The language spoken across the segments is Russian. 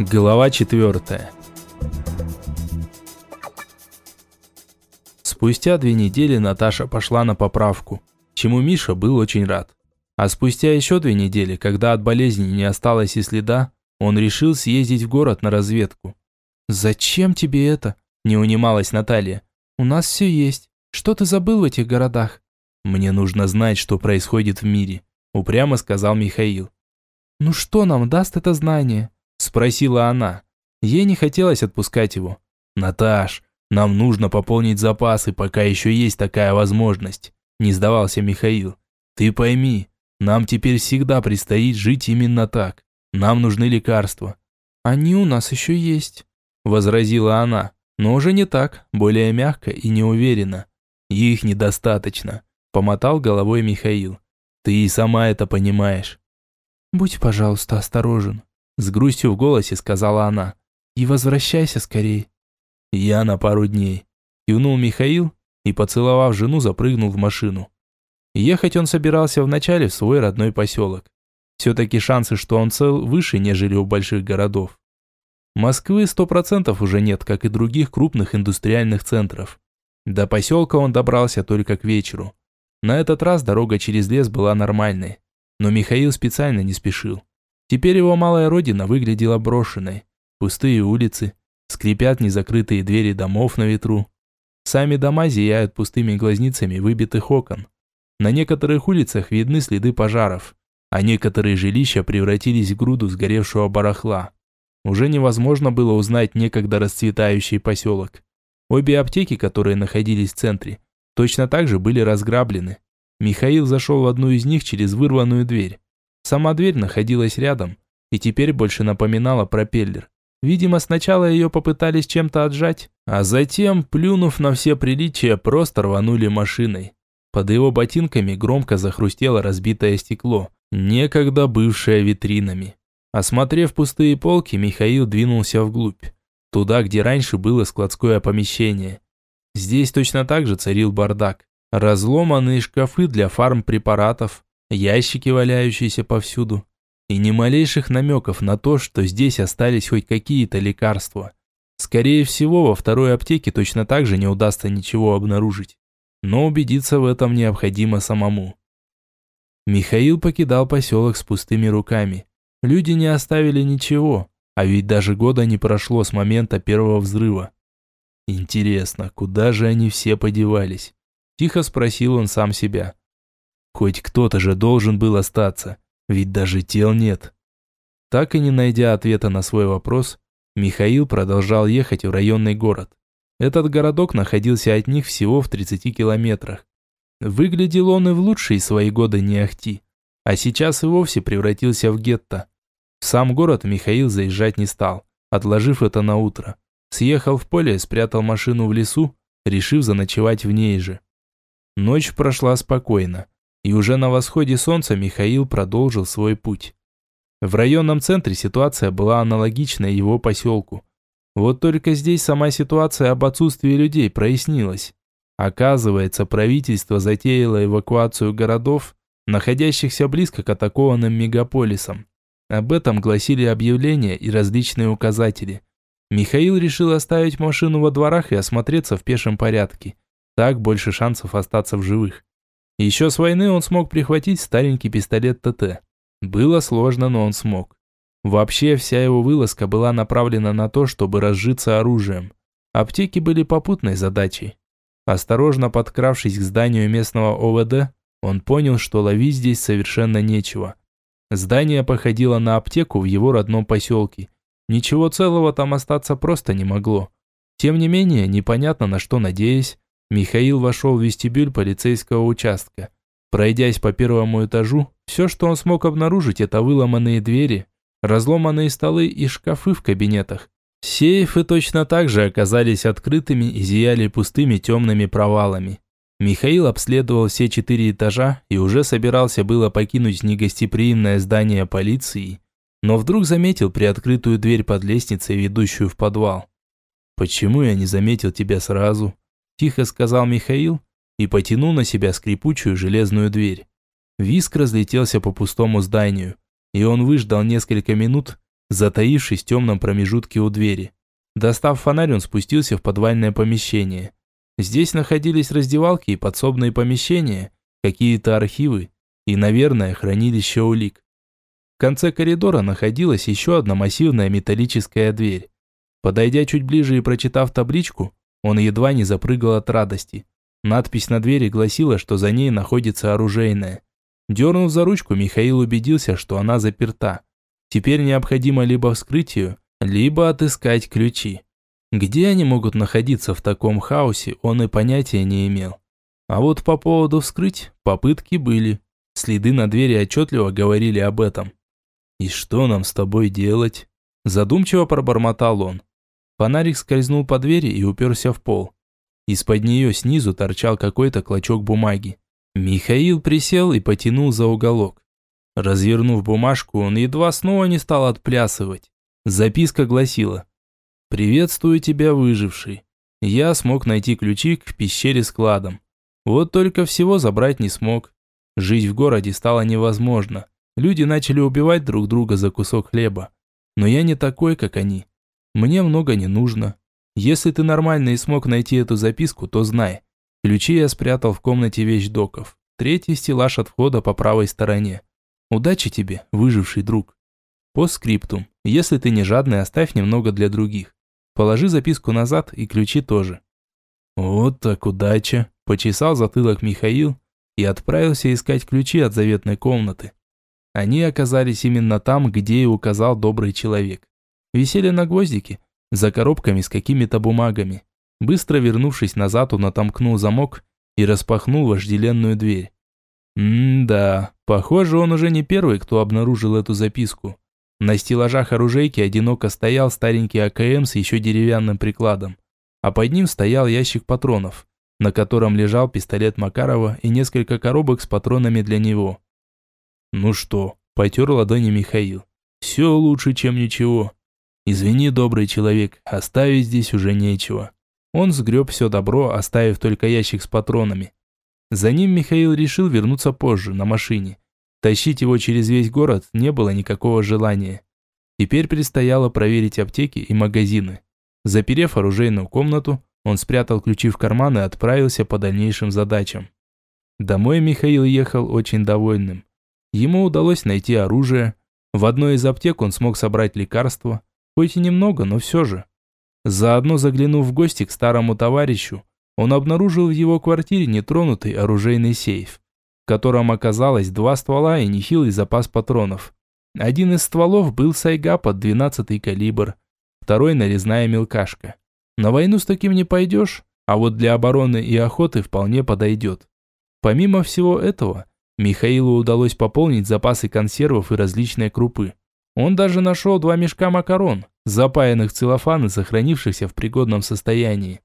Глава четвертая. Спустя две недели Наташа пошла на поправку, чему Миша был очень рад. А спустя еще две недели, когда от болезни не осталось и следа, он решил съездить в город на разведку. «Зачем тебе это?» – не унималась Наталья. «У нас все есть. Что ты забыл в этих городах?» «Мне нужно знать, что происходит в мире», – упрямо сказал Михаил. «Ну что нам даст это знание?» Спросила она. Ей не хотелось отпускать его. «Наташ, нам нужно пополнить запасы, пока еще есть такая возможность», не сдавался Михаил. «Ты пойми, нам теперь всегда предстоит жить именно так. Нам нужны лекарства». «Они у нас еще есть», возразила она, но уже не так, более мягко и неуверенно. «Их недостаточно», помотал головой Михаил. «Ты и сама это понимаешь». «Будь, пожалуйста, осторожен», с грустью в голосе сказала она. «И возвращайся скорее». «Я на пару дней», кивнул Михаил и, поцеловав жену, запрыгнул в машину. Ехать он собирался вначале в свой родной поселок. Все-таки шансы, что он цел, выше, нежели у больших городов. Москвы сто процентов уже нет, как и других крупных индустриальных центров. До поселка он добрался только к вечеру. На этот раз дорога через лес была нормальной, но Михаил специально не спешил. Теперь его малая родина выглядела брошенной. Пустые улицы, скрипят незакрытые двери домов на ветру. Сами дома зияют пустыми глазницами выбитых окон. На некоторых улицах видны следы пожаров, а некоторые жилища превратились в груду сгоревшего барахла. Уже невозможно было узнать некогда расцветающий поселок. Обе аптеки, которые находились в центре, точно так же были разграблены. Михаил зашел в одну из них через вырванную дверь. Сама дверь находилась рядом и теперь больше напоминала пропеллер. Видимо, сначала ее попытались чем-то отжать, а затем, плюнув на все приличия, просто рванули машиной. Под его ботинками громко захрустело разбитое стекло, некогда бывшее витринами. Осмотрев пустые полки, Михаил двинулся вглубь, туда, где раньше было складское помещение. Здесь точно так же царил бардак. Разломанные шкафы для фармпрепаратов, ящики, валяющиеся повсюду, и ни малейших намеков на то, что здесь остались хоть какие-то лекарства. Скорее всего, во второй аптеке точно так же не удастся ничего обнаружить. Но убедиться в этом необходимо самому. Михаил покидал поселок с пустыми руками. Люди не оставили ничего, а ведь даже года не прошло с момента первого взрыва. Интересно, куда же они все подевались? Тихо спросил он сам себя. Хоть кто-то же должен был остаться, ведь даже тел нет. Так и не найдя ответа на свой вопрос, Михаил продолжал ехать в районный город. Этот городок находился от них всего в 30 километрах. Выглядел он и в лучшие свои годы не ахти, а сейчас и вовсе превратился в гетто. В сам город Михаил заезжать не стал, отложив это на утро. Съехал в поле спрятал машину в лесу, решив заночевать в ней же. Ночь прошла спокойно и уже на восходе солнца Михаил продолжил свой путь. В районном центре ситуация была аналогична его поселку. Вот только здесь сама ситуация об отсутствии людей прояснилась. Оказывается, правительство затеяло эвакуацию городов, находящихся близко к атакованным мегаполисам. Об этом гласили объявления и различные указатели. Михаил решил оставить машину во дворах и осмотреться в пешем порядке. Так больше шансов остаться в живых. Еще с войны он смог прихватить старенький пистолет ТТ. Было сложно, но он смог. Вообще вся его вылазка была направлена на то, чтобы разжиться оружием. Аптеки были попутной задачей. Осторожно подкравшись к зданию местного ОВД, он понял, что ловить здесь совершенно нечего. Здание походило на аптеку в его родном поселке. Ничего целого там остаться просто не могло. Тем не менее, непонятно на что надеясь, Михаил вошел в вестибюль полицейского участка. Пройдясь по первому этажу, все, что он смог обнаружить, это выломанные двери, разломанные столы и шкафы в кабинетах. Сейфы точно так же оказались открытыми и зияли пустыми темными провалами. Михаил обследовал все четыре этажа и уже собирался было покинуть негостеприимное здание полиции, но вдруг заметил приоткрытую дверь под лестницей, ведущую в подвал. «Почему я не заметил тебя сразу?» Тихо сказал Михаил и потянул на себя скрипучую железную дверь. Виск разлетелся по пустому зданию, и он выждал несколько минут, затаившись в темном промежутке у двери. Достав фонарь, он спустился в подвальное помещение. Здесь находились раздевалки и подсобные помещения, какие-то архивы и, наверное, хранилище улик. В конце коридора находилась еще одна массивная металлическая дверь. Подойдя чуть ближе и прочитав табличку, он едва не запрыгал от радости. Надпись на двери гласила, что за ней находится оружейная. Дернув за ручку, Михаил убедился, что она заперта. Теперь необходимо либо вскрыть ее, либо отыскать ключи. Где они могут находиться в таком хаосе, он и понятия не имел. А вот по поводу вскрыть, попытки были. Следы на двери отчетливо говорили об этом. «И что нам с тобой делать?» Задумчиво пробормотал он. Фонарик скользнул по двери и уперся в пол. Из-под нее снизу торчал какой-то клочок бумаги. Михаил присел и потянул за уголок. Развернув бумажку, он едва снова не стал отплясывать. Записка гласила «Приветствую тебя, выживший. Я смог найти ключи к пещере с кладом. Вот только всего забрать не смог. Жить в городе стало невозможно. Люди начали убивать друг друга за кусок хлеба. Но я не такой, как они. Мне много не нужно. Если ты нормально и смог найти эту записку, то знай. Ключи я спрятал в комнате вещдоков. Третий стеллаж от входа по правой стороне. Удачи тебе, выживший друг. По скриптум. Если ты не жадный, оставь немного для других. Положи записку назад и ключи тоже. Вот так удача. Почесал затылок Михаил и отправился искать ключи от заветной комнаты. Они оказались именно там, где и указал добрый человек. Висели на гвоздике, за коробками с какими-то бумагами. Быстро вернувшись назад, он отомкнул замок и распахнул вожделенную дверь. М-да, похоже, он уже не первый, кто обнаружил эту записку. На стеллажах оружейки одиноко стоял старенький АКМ с еще деревянным прикладом, а под ним стоял ящик патронов, на котором лежал пистолет Макарова и несколько коробок с патронами для него. «Ну что?» – потер ладони Михаил. «Все лучше, чем ничего. Извини, добрый человек, оставить здесь уже нечего». Он сгреб все добро, оставив только ящик с патронами. За ним Михаил решил вернуться позже, на машине. Тащить его через весь город не было никакого желания. Теперь предстояло проверить аптеки и магазины. Заперев оружейную комнату, он спрятал ключи в карман и отправился по дальнейшим задачам. Домой Михаил ехал очень довольным. Ему удалось найти оружие. В одной из аптек он смог собрать лекарства, хоть и немного, но все же. Заодно заглянув в гости к старому товарищу, он обнаружил в его квартире нетронутый оружейный сейф, в котором оказалось два ствола и нехилый запас патронов. Один из стволов был сайга под 12-й калибр, второй нарезная мелкашка. На войну с таким не пойдешь, а вот для обороны и охоты вполне подойдет. Помимо всего этого, Михаилу удалось пополнить запасы консервов и различной крупы. Он даже нашел два мешка макарон, запаянных в целлофан и сохранившихся в пригодном состоянии.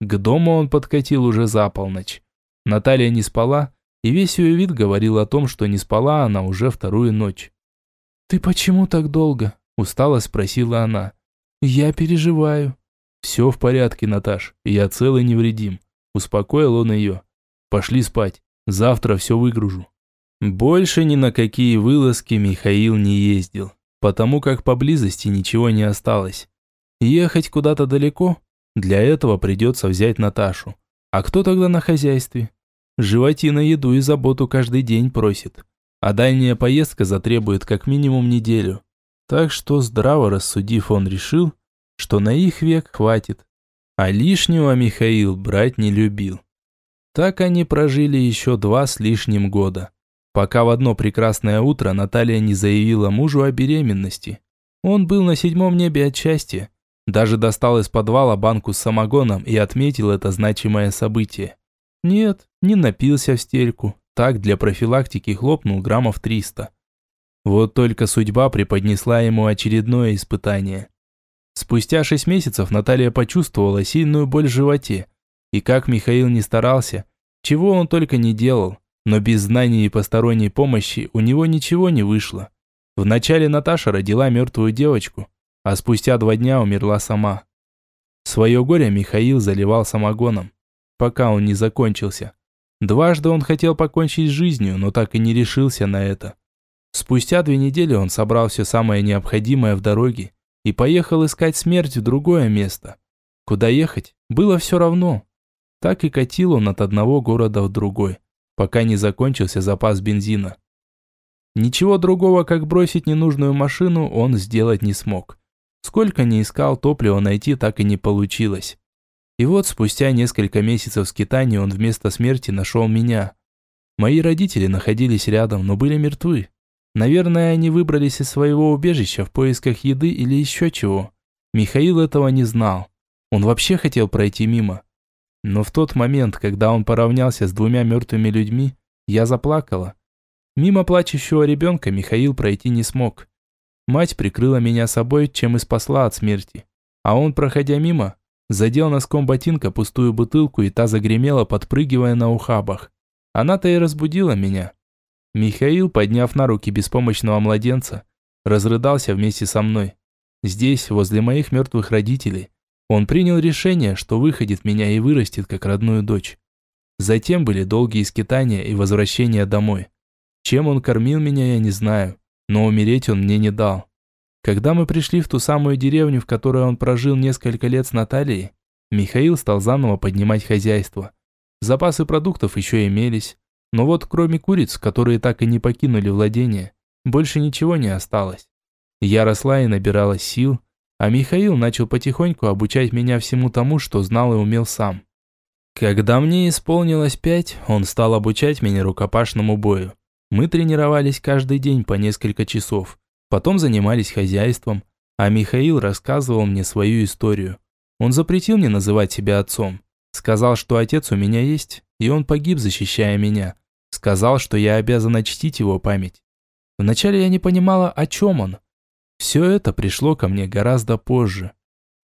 К дому он подкатил уже за полночь. Наталья не спала, и весь ее вид говорил о том, что не спала она уже вторую ночь. «Ты почему так долго?» – устало спросила она. «Я переживаю». «Все в порядке, Наташ, я цел и невредим», – успокоил он ее. «Пошли спать, завтра все выгружу». Больше ни на какие вылазки Михаил не ездил, потому как поблизости ничего не осталось. Ехать куда-то далеко для этого придется взять Наташу. А кто тогда на хозяйстве? Животина еду и заботу каждый день просит. А дальняя поездка затребует как минимум неделю. Так что, здраво рассудив, он решил, что на их век хватит. А лишнего Михаил брать не любил. Так они прожили еще два с лишним года. Пока в одно прекрасное утро Наталья не заявила мужу о беременности. Он был на седьмом небе от счастья даже достал из подвала банку с самогоном и отметил это значимое событие. Нет, не напился в стельку. Так для профилактики хлопнул граммов 300. Вот только судьба преподнесла ему очередное испытание. Спустя шесть месяцев Наталья почувствовала сильную боль в животе. И как Михаил не старался, чего он только не делал, но без знаний и посторонней помощи у него ничего не вышло. Вначале Наташа родила мертвую девочку, а спустя два дня умерла сама. Свое горе Михаил заливал самогоном, пока он не закончился. Дважды он хотел покончить с жизнью, но так и не решился на это. Спустя две недели он собрал все самое необходимое в дороге и поехал искать смерть в другое место. Куда ехать, было все равно. Так и катил он от одного города в другой, пока не закончился запас бензина. Ничего другого, как бросить ненужную машину, он сделать не смог. Сколько ни искал, топливо найти так и не получилось. И вот спустя несколько месяцев скитаний он вместо смерти нашел меня. Мои родители находились рядом, но были мертвы. Наверное, они выбрались из своего убежища в поисках еды или еще чего. Михаил этого не знал. Он вообще хотел пройти мимо. Но в тот момент, когда он поравнялся с двумя мертвыми людьми, я заплакала. Мимо плачущего ребенка Михаил пройти не смог. Мать прикрыла меня собой, чем и спасла от смерти. А он, проходя мимо, задел носком ботинка пустую бутылку, и та загремела, подпрыгивая на ухабах. Она-то и разбудила меня. Михаил, подняв на руки беспомощного младенца, разрыдался вместе со мной. Здесь, возле моих мертвых родителей, он принял решение, что выходит меня и вырастет как родную дочь. Затем были долгие скитания и возвращение домой. Чем он кормил меня, я не знаю, но умереть он мне не дал. Когда мы пришли в ту самую деревню, в которой он прожил несколько лет с Натальей, Михаил стал заново поднимать хозяйство. Запасы продуктов еще имелись, но вот кроме куриц, которые так и не покинули владение, больше ничего не осталось. Я росла и набирала сил, а Михаил начал потихоньку обучать меня всему тому, что знал и умел сам. Когда мне исполнилось пять, он стал обучать меня рукопашному бою. Мы тренировались каждый день по несколько часов, потом занимались хозяйством, а Михаил рассказывал мне свою историю. Он запретил мне называть себя отцом. Сказал, что отец у меня есть, и он погиб, защищая меня. Сказал, что я обязана чтить его память. Вначале я не понимала, о чем он, все это пришло ко мне гораздо позже.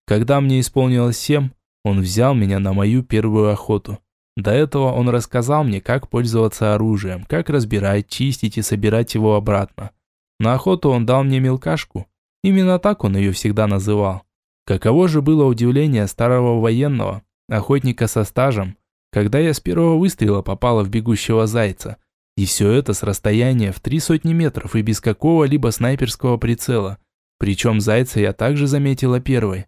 Когда мне исполнилось семь, он взял меня на мою первую охоту. До этого он рассказал мне, как пользоваться оружием, как разбирать, чистить и собирать его обратно. На охоту он дал мне мелкашку. Именно так он ее всегда называл. Каково же было удивление старого военного, охотника со стажем, когда я с первого выстрела попала в бегущего зайца. И все это с расстояния в три сотни метров и без какого-либо снайперского прицела. Причем зайца я также заметила первой.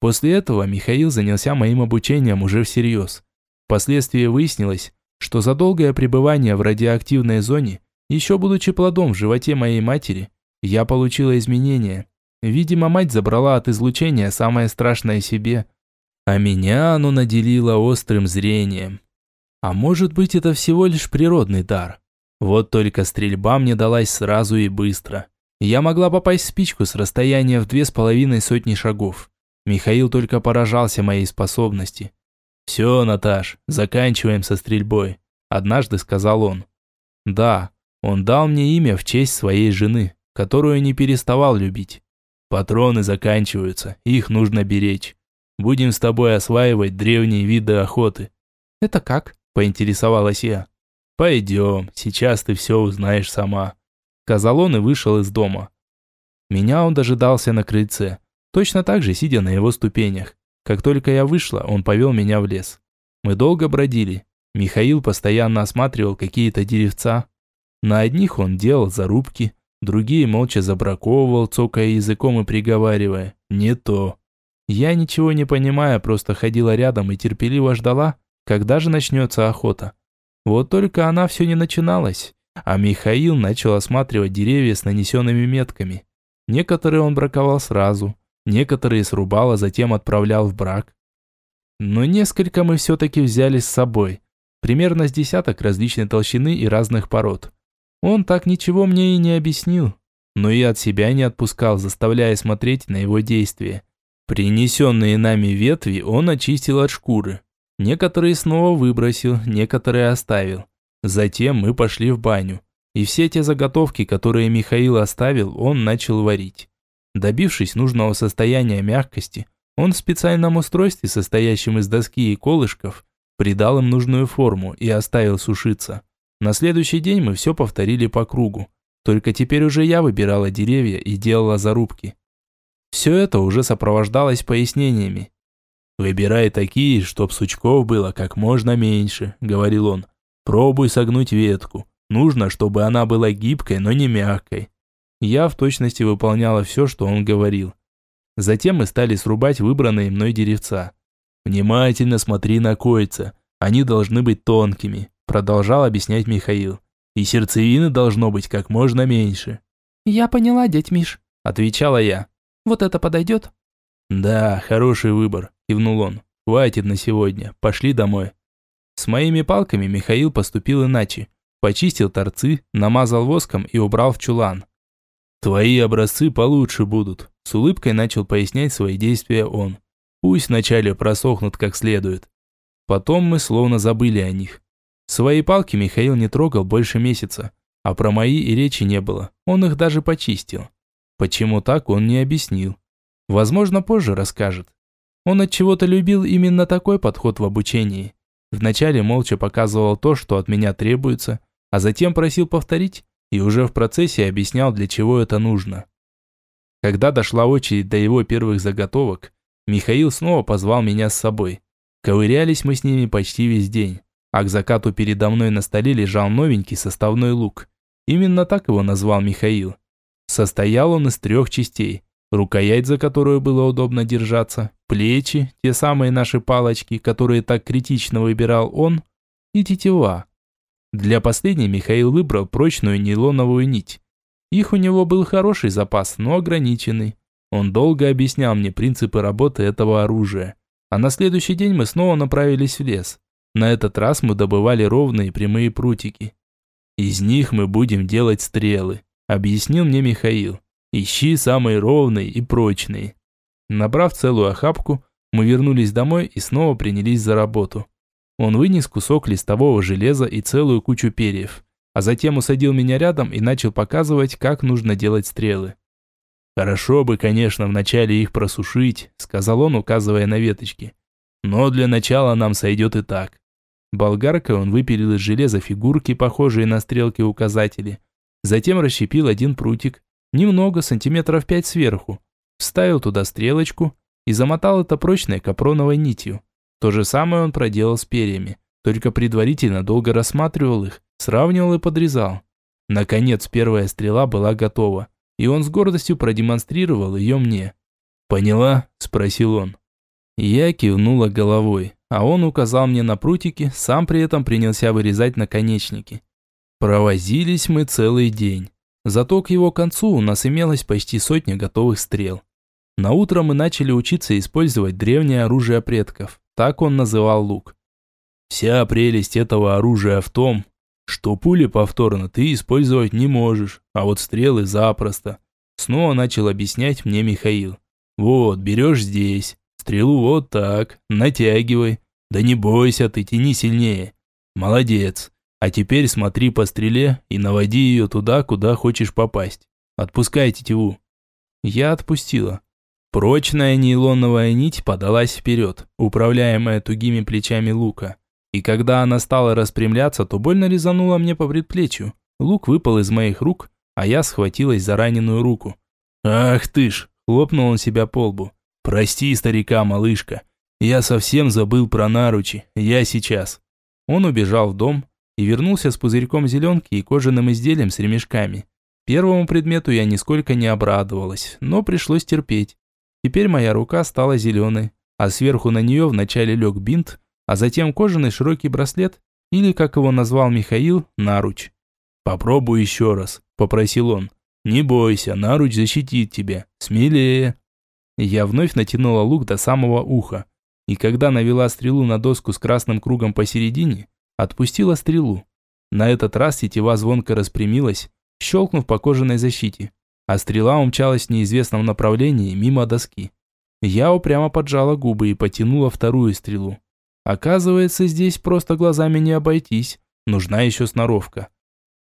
После этого Михаил занялся моим обучением уже всерьез. Впоследствии выяснилось, что за долгое пребывание в радиоактивной зоне, еще будучи плодом в животе моей матери, я получила изменения. Видимо, мать забрала от излучения самое страшное себе, а меня оно наделило острым зрением. А может быть, это всего лишь природный дар. Вот только стрельба мне далась сразу и быстро. Я могла попасть в спичку с расстояния в две с половиной сотни шагов. Михаил только поражался моей способности. «Все, Наташ, заканчиваем со стрельбой», – однажды сказал он. «Да, он дал мне имя в честь своей жены, которую не переставал любить. Патроны заканчиваются, их нужно беречь. Будем с тобой осваивать древние виды охоты». «Это как?» – поинтересовалась я. «Пойдем, сейчас ты все узнаешь сама», сказал он и вышел из дома. Меня он дожидался на крыльце, точно так же сидя на его ступенях. Как только я вышла, он повел меня в лес. Мы долго бродили. Михаил постоянно осматривал какие-то деревца. На одних он делал зарубки, другие молча забраковывал, цокая языком и приговаривая «не то». Я ничего не понимая, просто ходила рядом и терпеливо ждала, когда же начнется охота. Вот только она все не начиналась а Михаил начал осматривать деревья с нанесенными метками. Некоторые он браковал сразу, некоторые срубал, а затем отправлял в брак. Но несколько мы все-таки взяли с собой, примерно с десяток различной толщины и разных пород. Он так ничего мне и не объяснил, но и от себя не отпускал, заставляя смотреть на его действия. Принесенные нами ветви он очистил от шкуры. Некоторые снова выбросил, некоторые оставил. Затем мы пошли в баню. И все те заготовки, которые Михаил оставил, он начал варить. Добившись нужного состояния мягкости, он в специальном устройстве, состоящем из доски и колышков, придал им нужную форму и оставил сушиться. На следующий день мы все повторили по кругу. Только теперь уже я выбирала деревья и делала зарубки. Все это уже сопровождалось пояснениями. «Выбирай такие, чтоб сучков было как можно меньше», — говорил он. Пробуй согнуть ветку. Нужно, чтобы она была гибкой, но не мягкой. Я в точности выполняла все, что он говорил. Затем мы стали срубать выбранные мной деревца. «Внимательно смотри на кольца. Они должны быть тонкими», продолжал объяснять Михаил. «И сердцевины должно быть как можно меньше». «Я поняла, дядь Миш», отвечала я. «Вот это подойдет?» «Да, хороший выбор», кивнул он. «Хватит на сегодня, пошли домой». С моими палками Михаил поступил иначе. Почистил торцы, намазал воском и убрал в чулан. «Твои образцы получше будут», – с улыбкой начал пояснять свои действия он. «Пусть вначале просохнут как следует». Потом мы словно забыли о них. Свои палки Михаил не трогал больше месяца, а про мои и речи не было, он их даже почистил. Почему так, он не объяснил. Возможно, позже расскажет. Он от чего-то любил именно такой подход в обучении. Вначале молча показывал то, что от меня требуется, а затем просил повторить и уже в процессе объяснял, для чего это нужно. Когда дошла очередь до его первых заготовок, Михаил снова позвал меня с собой. Ковырялись мы с ними почти весь день, а к закату передо мной на столе лежал новенький составной лук. Именно так его назвал Михаил. Состоял он из трех частей – рукоять, за которую было удобно держаться, плечи, те самые наши палочки, которые так критично выбирал он, и тетива. Для последней Михаил выбрал прочную нейлоновую нить. Их у него был хороший запас, но ограниченный. Он долго объяснял мне принципы работы этого оружия. А на следующий день мы снова направились в лес. На этот раз мы добывали ровные прямые прутики. Из них мы будем делать стрелы, объяснил мне Михаил. Ищи самые ровные и прочные. Набрав целую охапку, мы вернулись домой и снова принялись за работу. Он вынес кусок листового железа и целую кучу перьев, а затем усадил меня рядом и начал показывать, как нужно делать стрелы. «Хорошо бы, конечно, вначале их просушить», — сказал он, указывая на веточки. «Но для начала нам сойдет и так». Болгаркой он выпилил из железа фигурки, похожие на стрелки-указатели. Затем расщепил один прутик, немного, сантиметров пять сверху, вставил туда стрелочку и замотал это прочной капроновой нитью. То же самое он проделал с перьями, только предварительно долго рассматривал их, сравнивал и подрезал. Наконец первая стрела была готова, и он с гордостью продемонстрировал ее мне. «Поняла?» – спросил он. Я кивнула головой, а он указал мне на прутики, сам при этом принялся вырезать наконечники. Провозились мы целый день. Зато к его концу у нас имелось почти сотня готовых стрел. На утро мы начали учиться использовать древнее оружие предков. Так он называл лук. Вся прелесть этого оружия в том, что пули повторно ты использовать не можешь, а вот стрелы запросто. Снова начал объяснять мне Михаил. Вот, берешь здесь, стрелу вот так, натягивай. Да не бойся ты, тяни сильнее. Молодец. А теперь смотри по стреле и наводи ее туда, куда хочешь попасть. Отпускай тетиву». Я отпустила. Прочная нейлоновая нить подалась вперед, управляемая тугими плечами лука. И когда она стала распрямляться, то больно резанула мне по предплечью. Лук выпал из моих рук, а я схватилась за раненую руку. «Ах ты ж!» – хлопнул он себя по лбу. «Прости, старика, малышка. Я совсем забыл про наручи. Я сейчас». Он убежал в дом, и вернулся с пузырьком зеленки и кожаным изделием с ремешками. Первому предмету я нисколько не обрадовалась, но пришлось терпеть. Теперь моя рука стала зеленой, а сверху на нее вначале лег бинт, а затем кожаный широкий браслет, или, как его назвал Михаил, наруч. «Попробуй еще раз», – попросил он. «Не бойся, наруч защитит тебя. Смелее». Я вновь натянула лук до самого уха, и когда навела стрелу на доску с красным кругом посередине, Отпустила стрелу. На этот раз тетива звонко распрямилась, щелкнув по кожаной защите, а стрела умчалась в неизвестном направлении мимо доски. Я упрямо поджала губы и потянула вторую стрелу. Оказывается, здесь просто глазами не обойтись, нужна еще сноровка.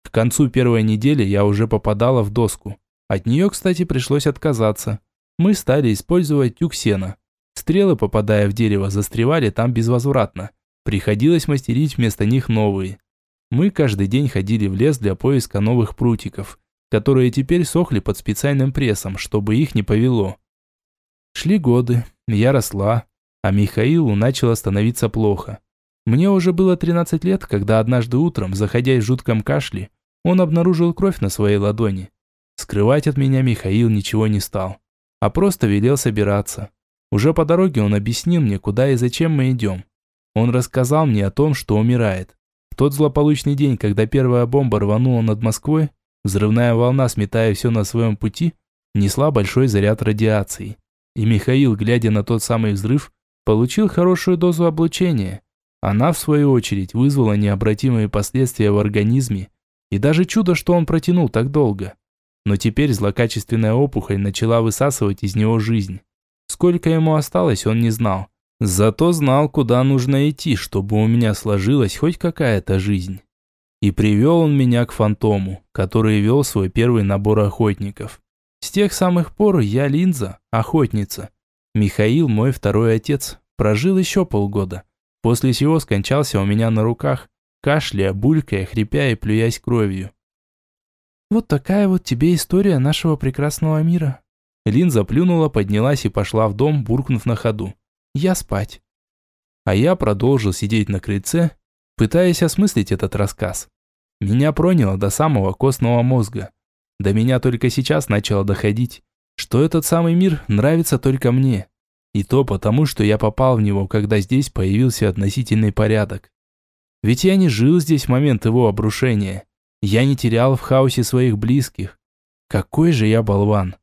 К концу первой недели я уже попадала в доску. От нее, кстати, пришлось отказаться. Мы стали использовать тюк сена. Стрелы, попадая в дерево, застревали там безвозвратно. Приходилось мастерить вместо них новые. Мы каждый день ходили в лес для поиска новых прутиков, которые теперь сохли под специальным прессом, чтобы их не повело. Шли годы, я росла, а Михаилу начало становиться плохо. Мне уже было 13 лет, когда однажды утром, заходя в жутком кашле, Он обнаружил кровь на своей ладони. Скрывать от меня Михаил ничего не стал, а просто велел собираться. Уже по дороге он объяснил мне, куда и зачем мы идем. Он рассказал мне о том, что умирает. В тот злополучный день, когда первая бомба рванула над Москвой, взрывная волна, сметая все на своем пути, несла большой заряд радиации. И Михаил, глядя на тот самый взрыв, получил хорошую дозу облучения. Она, в свою очередь, вызвала необратимые последствия в организме, и даже чудо, что он протянул так долго. Но теперь злокачественная опухоль начала высасывать из него жизнь. Сколько ему осталось, он не знал. Зато знал, куда нужно идти, чтобы у меня сложилась хоть какая-то жизнь. И привел он меня к фантому, который вел свой первый набор охотников. С тех самых пор я Линза, охотница. Михаил, мой второй отец, прожил еще полгода. После чего скончался у меня на руках, кашляя, булькая, хрипя и плюясь кровью. «Вот такая вот тебе история нашего прекрасного мира». Линза плюнула, поднялась и пошла в дом, буркнув на ходу. «Я спать». А я продолжил сидеть на крыльце, пытаясь осмыслить этот рассказ. Меня проняло до самого костного мозга. До меня только сейчас начало доходить, что этот самый мир нравится только мне. И то потому, что я попал в него, когда здесь появился относительный порядок. Ведь я не жил здесь в момент его обрушения. Я не терял в хаосе своих близких. Какой же я болван.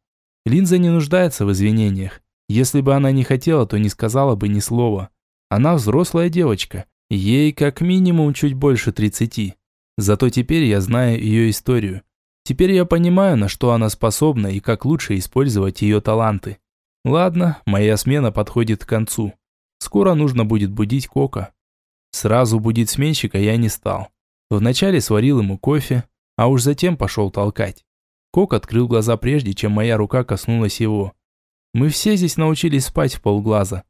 Линза не нуждается в извинениях. Если бы она не хотела, то не сказала бы ни слова. Она взрослая девочка. Ей как минимум чуть больше тридцати. Зато теперь я знаю ее историю. Теперь я понимаю, на что она способна и как лучше использовать ее таланты. Ладно, моя смена подходит к концу. Скоро нужно будет будить Кока. Сразу будить сменщика я не стал. Вначале сварил ему кофе, а уж затем пошел толкать. Кок открыл глаза прежде, чем моя рука коснулась его. Мы все здесь научились спать в полглаза.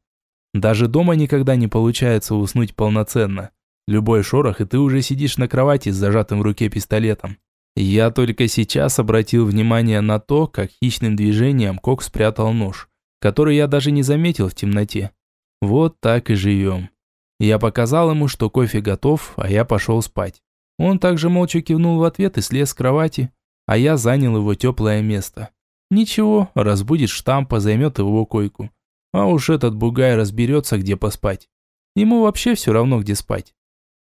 Даже дома никогда не получается уснуть полноценно. Любой шорох, и ты уже сидишь на кровати с зажатым в руке пистолетом. Я только сейчас обратил внимание на то, как хищным движением Кок спрятал нож, который я даже не заметил в темноте. Вот так и живем. Я показал ему, что кофе готов, а я пошел спать. Он также молча кивнул в ответ и слез с кровати, а я занял его теплое место. Ничего, разбудит штампа, займет его койку. А уж этот бугай разберется, где поспать. Ему вообще все равно, где спать.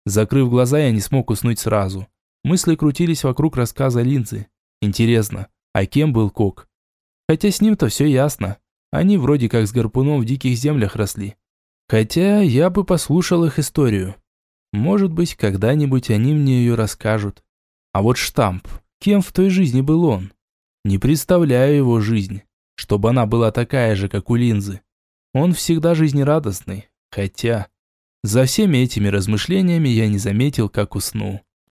Закрыв глаза, я не смог уснуть сразу. Мысли крутились вокруг рассказа Линзы. Интересно, а кем был Кок? Хотя с ним-то все ясно. Они вроде как с гарпуном в диких землях росли. Хотя я бы послушал их историю. Может быть, когда-нибудь они мне ее расскажут. А вот штамп, кем в той жизни был он? Не представляю его жизнь, чтобы она была такая же, как у Линзы. Он всегда жизнерадостный, хотя... За всеми этими размышлениями я не заметил, как уснул.